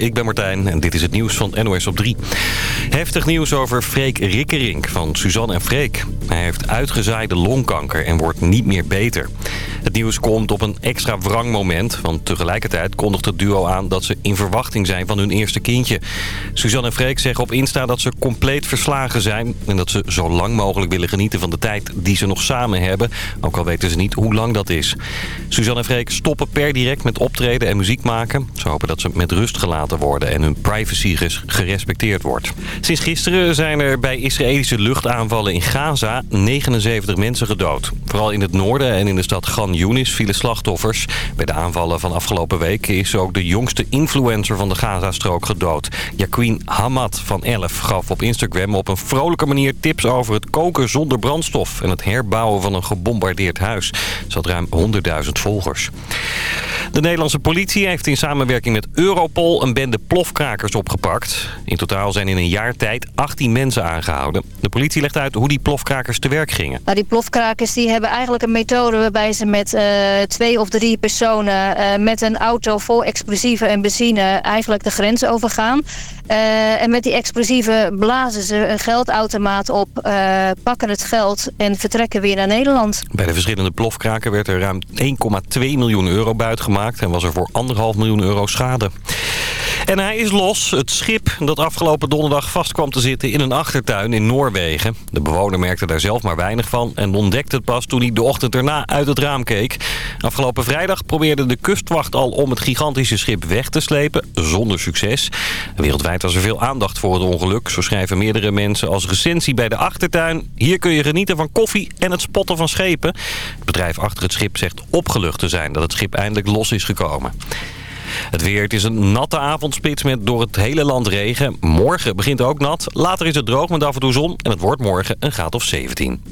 ik ben Martijn en dit is het nieuws van NOS op 3. Heftig nieuws over Freek Rikkerink van Suzanne en Freek. Hij heeft uitgezaaide longkanker en wordt niet meer beter. Het nieuws komt op een extra wrang moment, want tegelijkertijd kondigt het duo aan dat ze in verwachting zijn van hun eerste kindje. Suzanne en Freek zeggen op Insta dat ze compleet verslagen zijn en dat ze zo lang mogelijk willen genieten van de tijd die ze nog samen hebben, ook al weten ze niet hoe lang dat is. Suzanne en Freek stoppen per direct met optreden en muziek maken. Ze hopen dat ze met rust gelaten worden en hun privacy gerespecteerd wordt. Sinds gisteren zijn er bij Israëlische luchtaanvallen in Gaza 79 mensen gedood. Vooral in het noorden en in de stad Gan Yunis vielen slachtoffers. Bij de aanvallen van afgelopen week is ook de jongste influencer van de Gazastrook gedood. Jacqueline Hamad van 11 gaf op Instagram op een vrolijke manier tips over het koken zonder brandstof... en het herbouwen van een gebombardeerd huis. Ze had ruim 100.000 volgers. De Nederlandse politie heeft in samenwerking met Europol een bende plofkrakers opgepakt. In totaal zijn in een jaar tijd 18 mensen aangehouden. De politie legt uit hoe die plofkrakers te werk gingen. Nou, die plofkrakers die hebben eigenlijk een methode waarbij ze met uh, twee of drie personen... Uh, met een auto vol explosieven en benzine eigenlijk de grens overgaan. Uh, en met die explosieven blazen ze een geldautomaat op, pakken het geld en vertrekken weer naar Nederland. Bij de verschillende plofkraken werd er ruim 1,2 miljoen euro buitgemaakt en was er voor anderhalf miljoen euro schade. En hij is los. Het schip dat afgelopen donderdag vast kwam te zitten in een achtertuin in Noorwegen. De bewoner merkte daar zelf maar weinig van en ontdekte het pas toen hij de ochtend erna uit het raam keek. Afgelopen vrijdag probeerde de kustwacht al om het gigantische schip weg te slepen, zonder succes. Wereldwijd was er veel aandacht voor het ongeluk. Zo schrijven meerdere mensen als recensie bij de achtertuin. Hier kun je genieten van koffie en het spotten van schepen. Het bedrijf achter het schip zegt opgelucht te zijn dat het schip eindelijk los is gekomen. Het weer, het is een natte avondspits met door het hele land regen. Morgen begint ook nat. Later is het droog met af en toe zon. En het wordt morgen een graad of 17.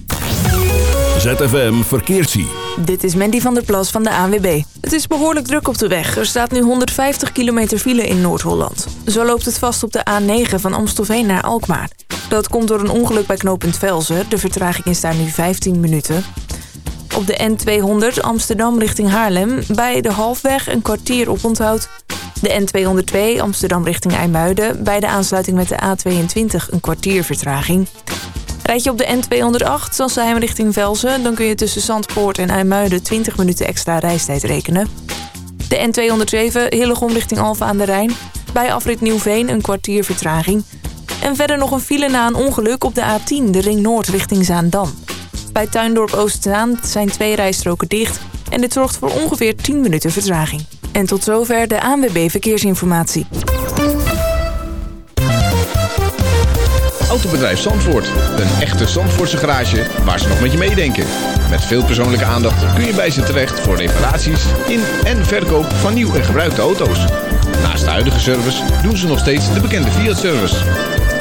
ZFM Verkeersie. Dit is Mandy van der Plas van de ANWB. Het is behoorlijk druk op de weg. Er staat nu 150 kilometer file in Noord-Holland. Zo loopt het vast op de A9 van Amstelveen naar Alkmaar. Dat komt door een ongeluk bij knooppunt Velzen. De vertraging is daar nu 15 minuten. Op de N200 Amsterdam richting Haarlem. Bij de halfweg een kwartier op onthoud. De N202 Amsterdam richting IJmuiden. Bij de aansluiting met de A22 een kwartier vertraging. Rijd je op de N208 Sansheim richting Velzen... dan kun je tussen Zandpoort en IJmuiden 20 minuten extra reistijd rekenen. De N207 Hillegom richting Alphen aan de Rijn. Bij afrit Nieuwveen een kwartier vertraging. En verder nog een file na een ongeluk op de A10, de Ring Noord richting Zaandam. Bij Tuindorp Oostzaan zijn twee rijstroken dicht... en dit zorgt voor ongeveer 10 minuten vertraging. En tot zover de ANWB Verkeersinformatie. Autobedrijf Zandvoort. Een echte Zandvoortse garage waar ze nog met je meedenken. Met veel persoonlijke aandacht kun je bij ze terecht... voor reparaties in en verkoop van nieuw en gebruikte auto's. Naast de huidige service doen ze nog steeds de bekende Fiat-service...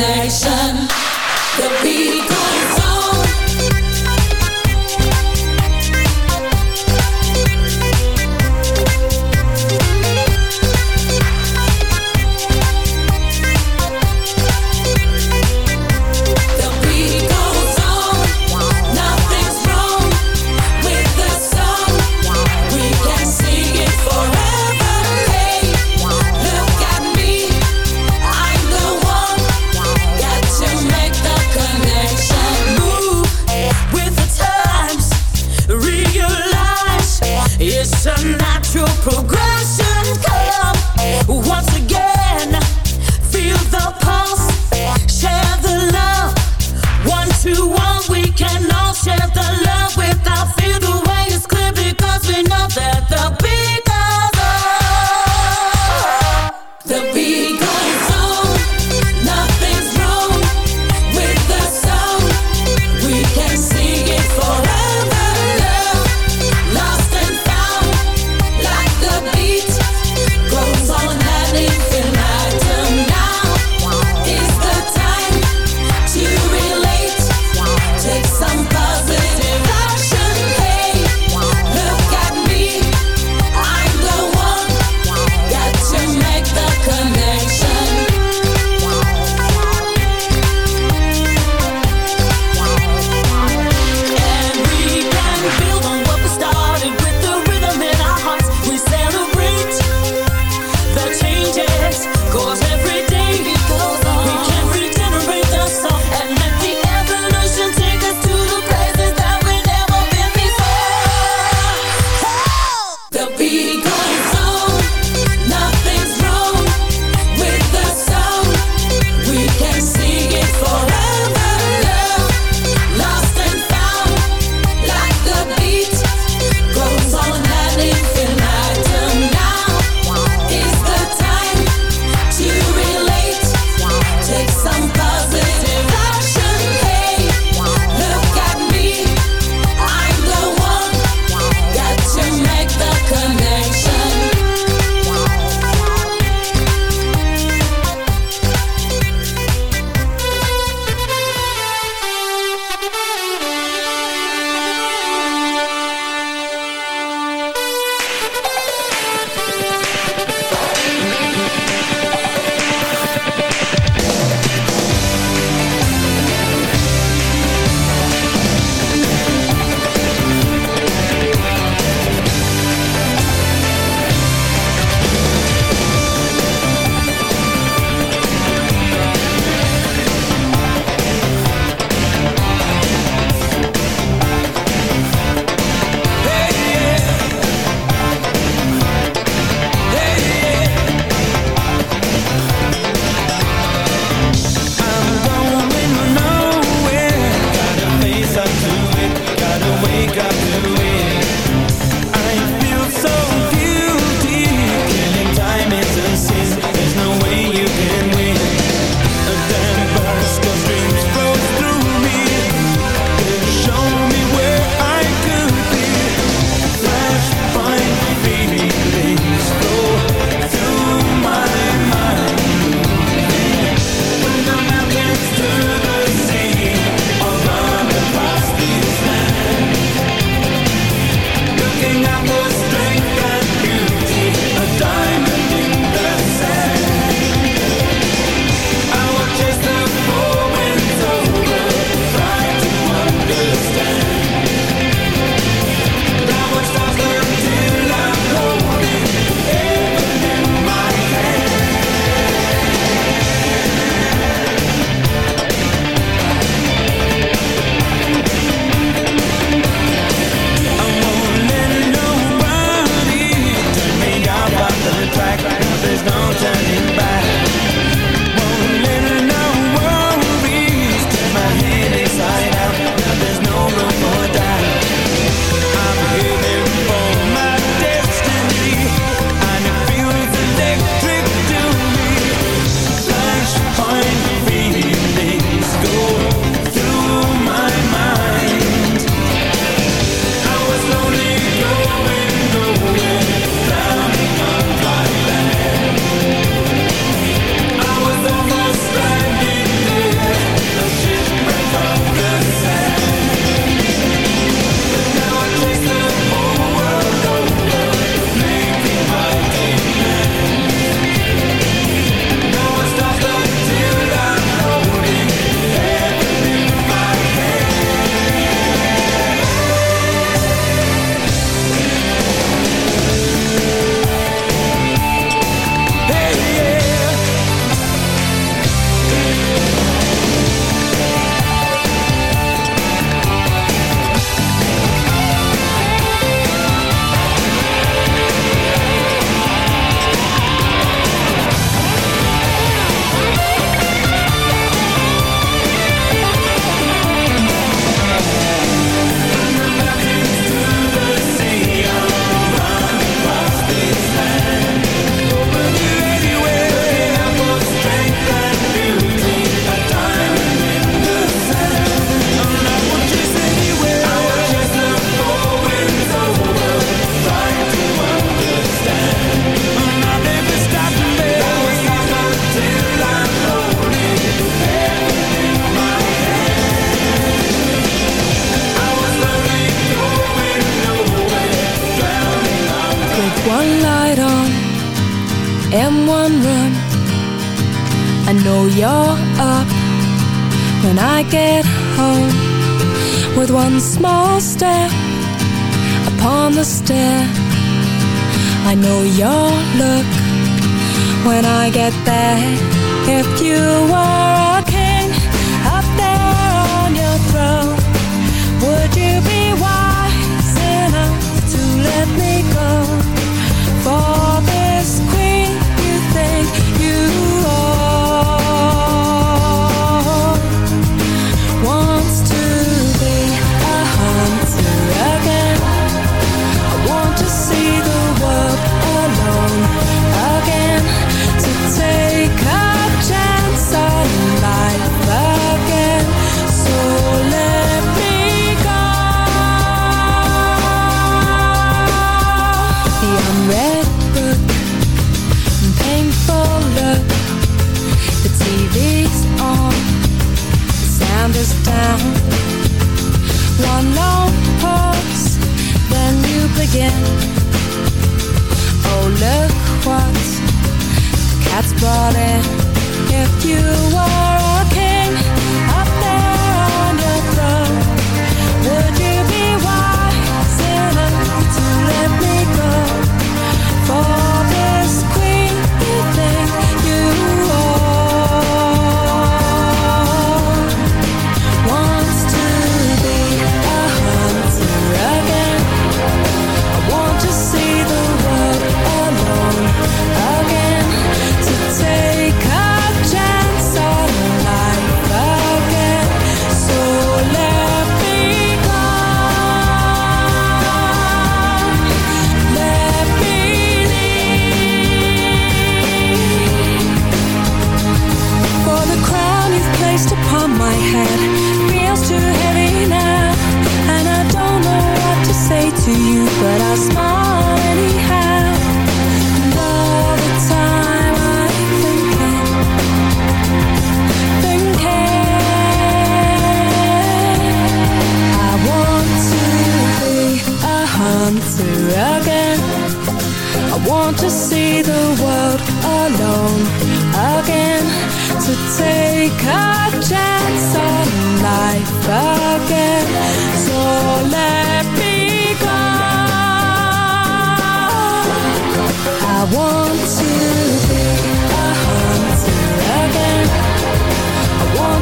connection. The beat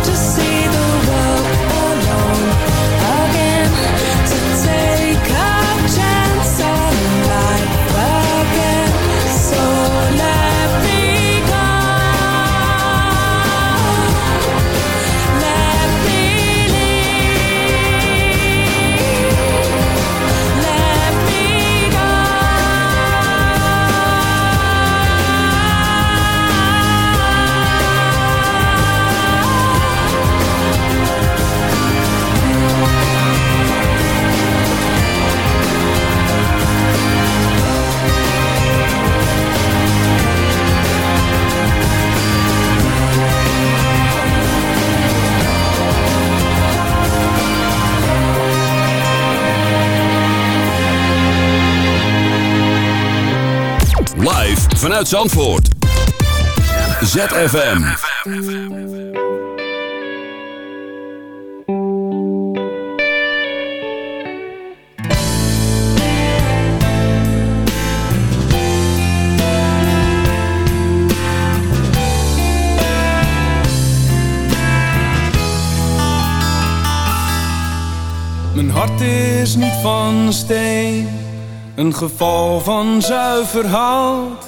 to see the world alone again. vanuit Zandvoort. ZFM. Mijn hart is niet van steen, een geval van zuiver hout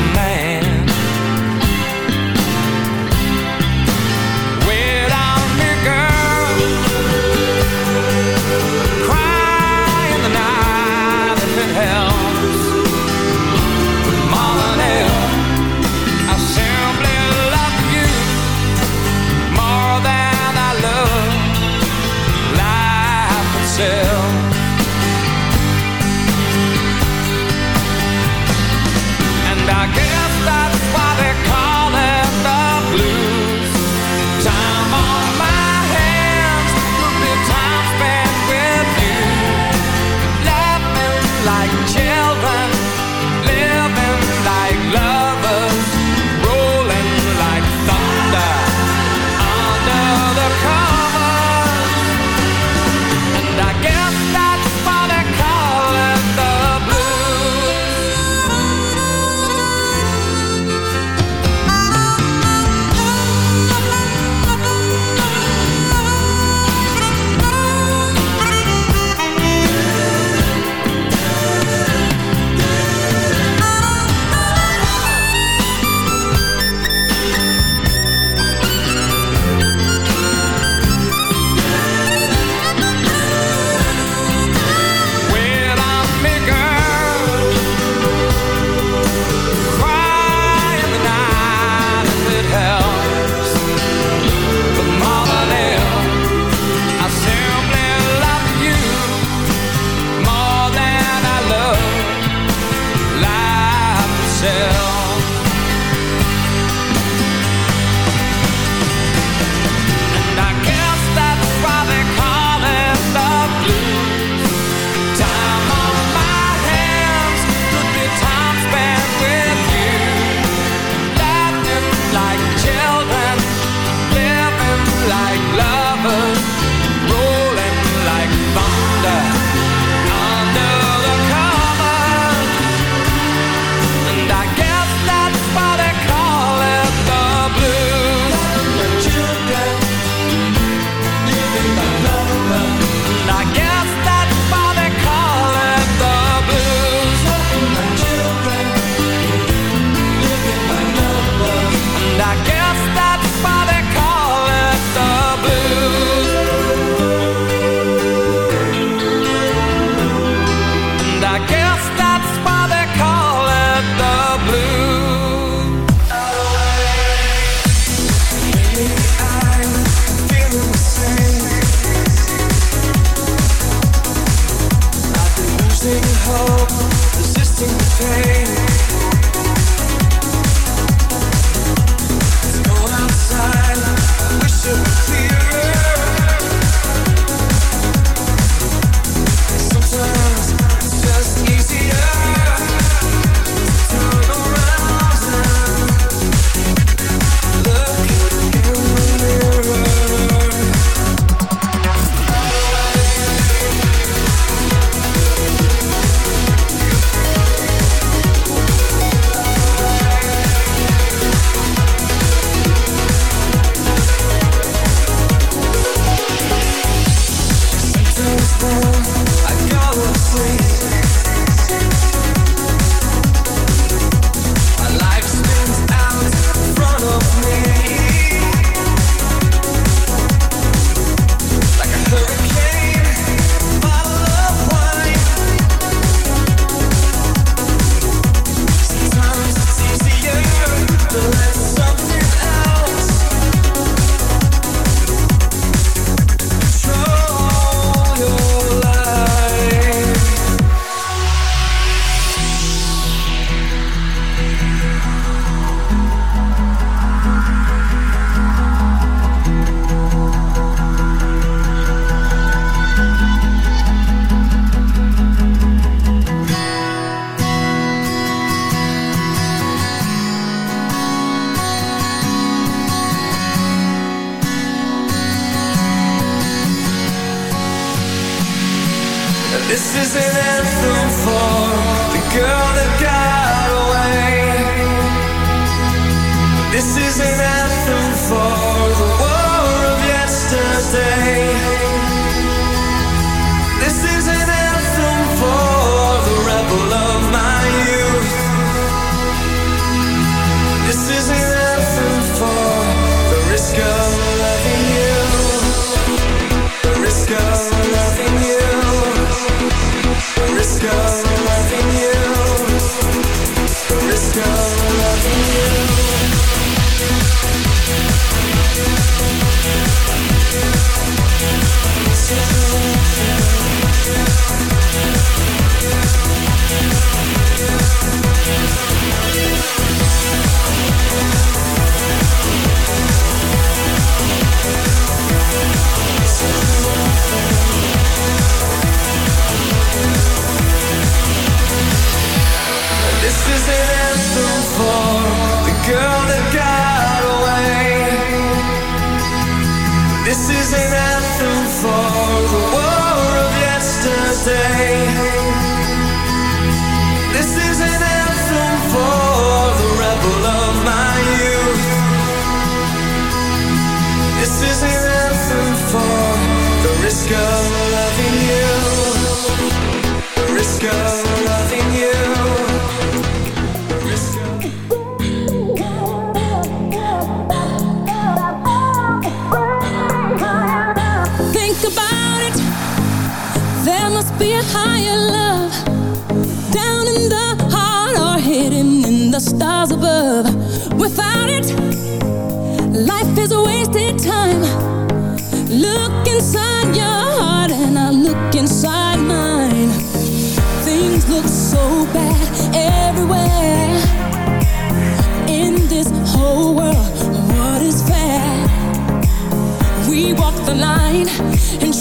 be a higher love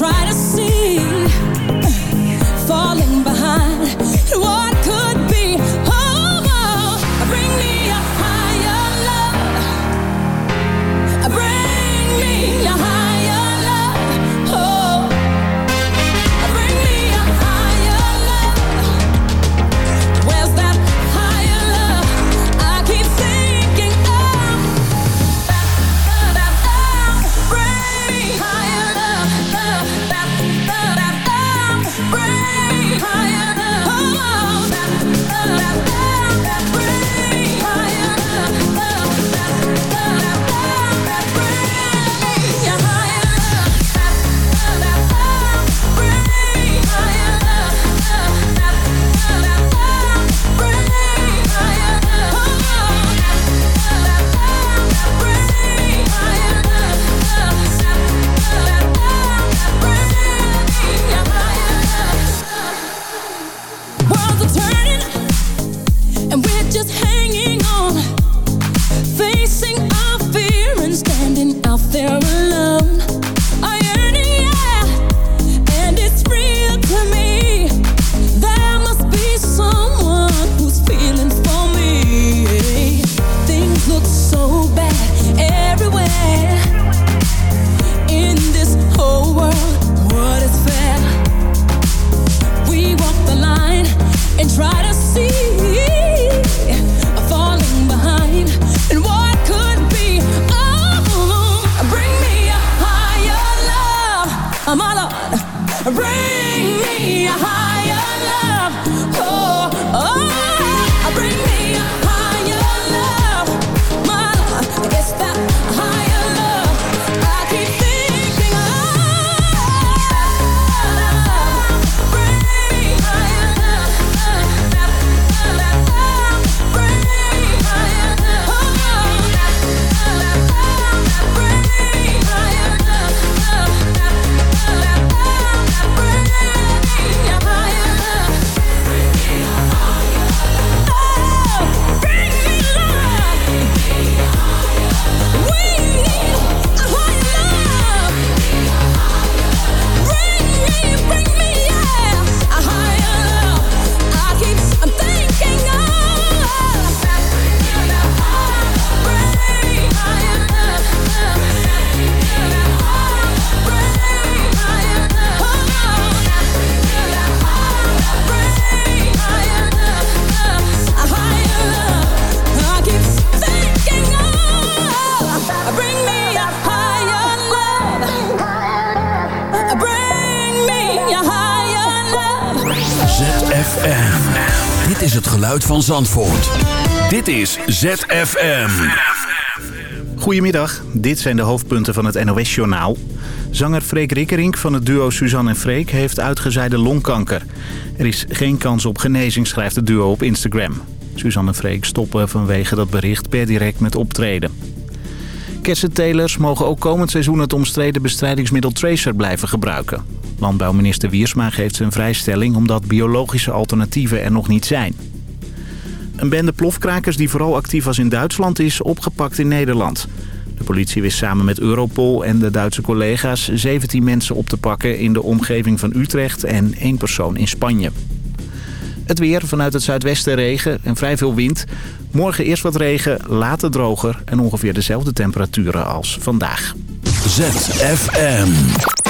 try to ZFM. Dit is het geluid van Zandvoort. Dit is ZFM. Goedemiddag, dit zijn de hoofdpunten van het NOS-journaal. Zanger Freek Rikkerink van het duo Suzanne en Freek heeft uitgezaaide longkanker. Er is geen kans op genezing, schrijft het duo op Instagram. Suzanne en Freek stoppen vanwege dat bericht per direct met optreden. Kersentelers mogen ook komend seizoen het omstreden bestrijdingsmiddel Tracer blijven gebruiken. Landbouwminister Wiersma geeft zijn vrijstelling omdat biologische alternatieven er nog niet zijn. Een bende plofkrakers die vooral actief was in Duitsland is opgepakt in Nederland. De politie wist samen met Europol en de Duitse collega's 17 mensen op te pakken in de omgeving van Utrecht en één persoon in Spanje. Het weer vanuit het zuidwesten regen en vrij veel wind. Morgen eerst wat regen, later droger en ongeveer dezelfde temperaturen als vandaag. ZFM.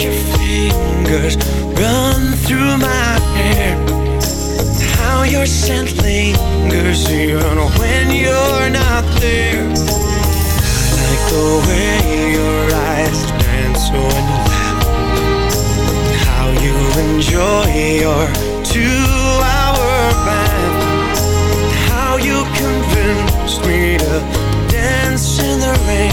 Your fingers run through my hair. How your scent lingers even when you're not there. I like the way your eyes dance when you laugh. How you enjoy your two-hour bath. How you convinced me to dance in the rain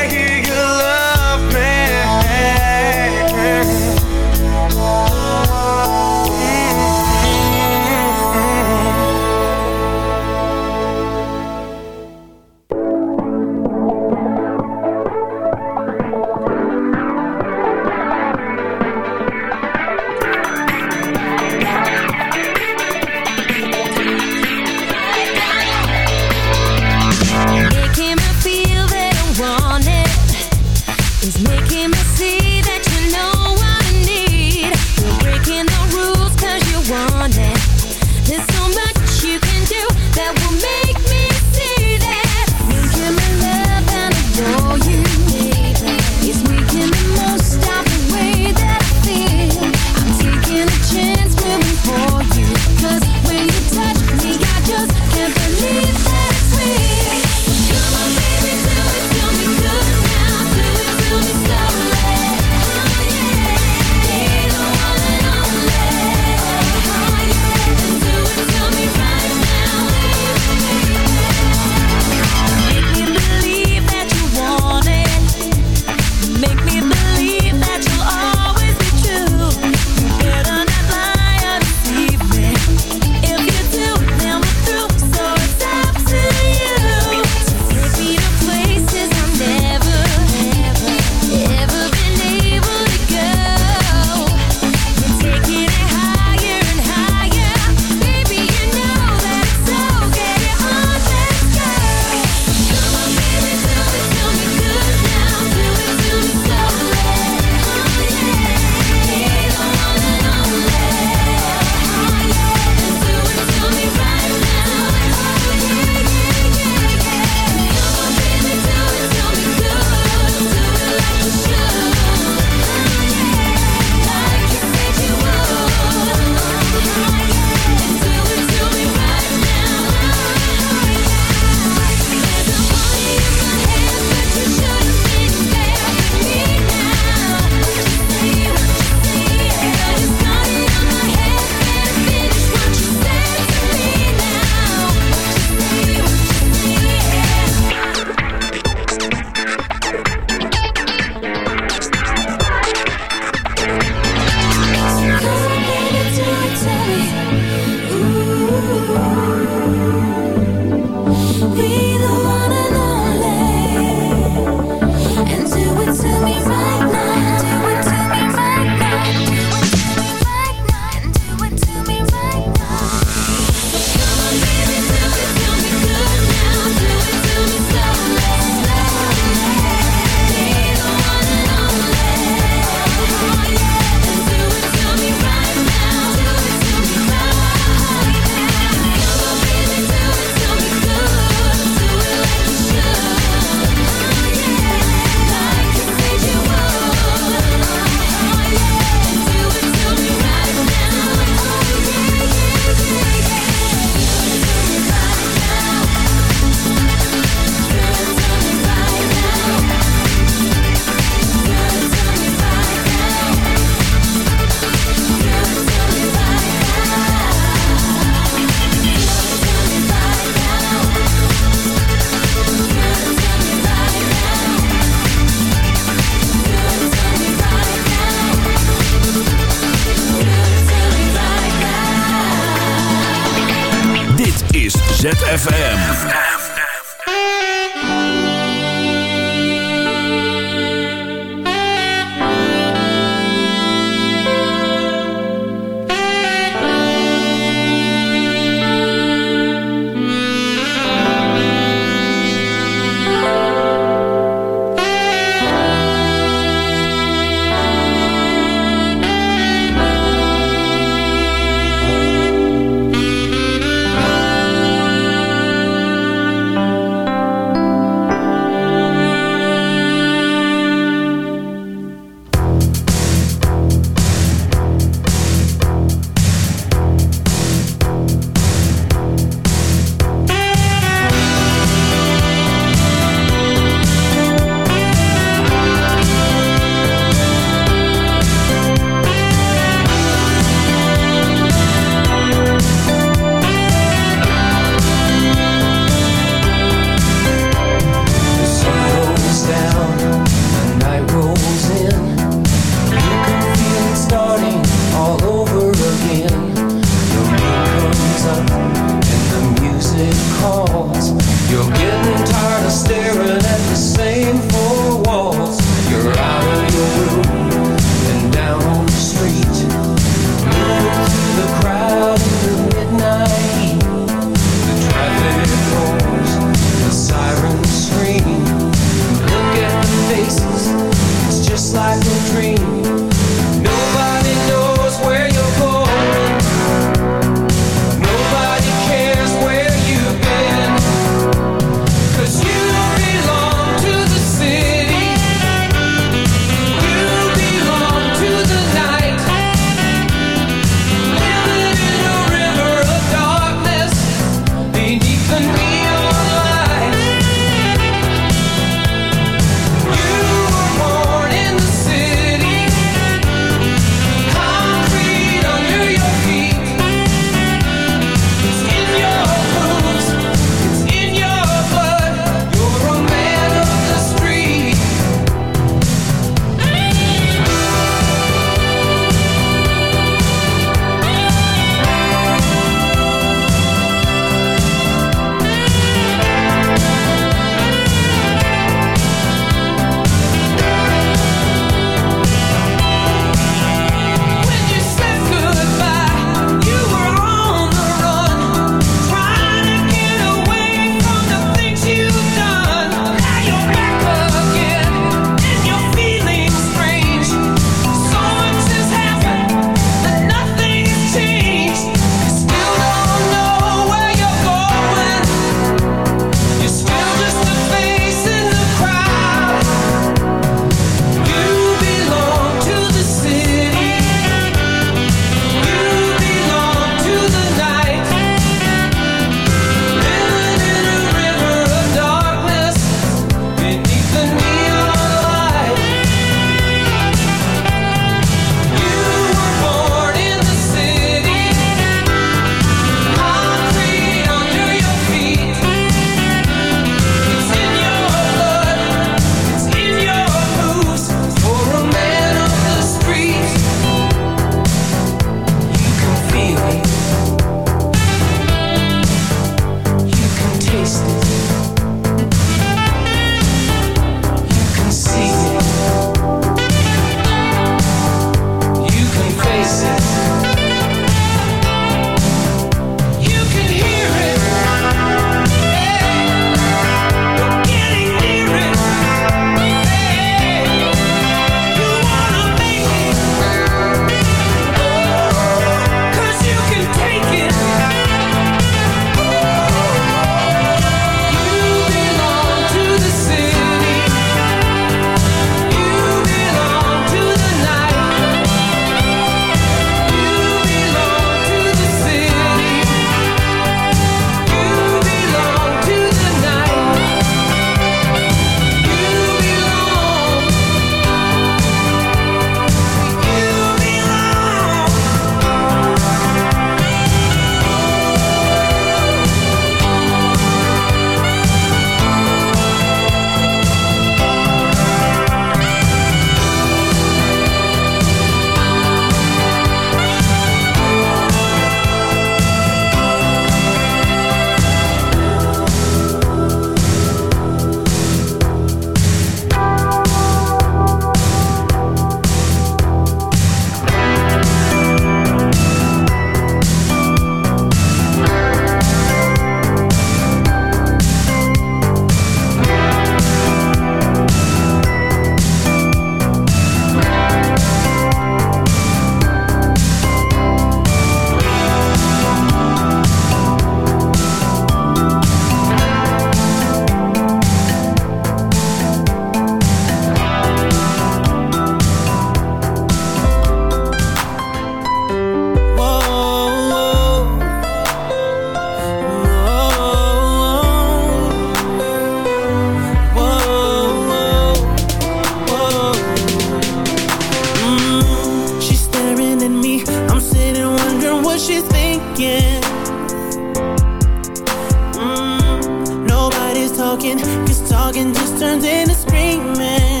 talking just turns into screaming.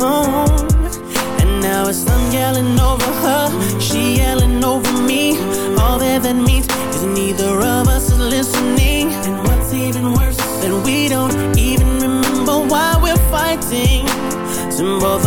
Oh. And now it's I'm yelling over her, she yelling over me. All that that means is neither of us is listening. And what's even worse is that we don't even remember why we're fighting. So both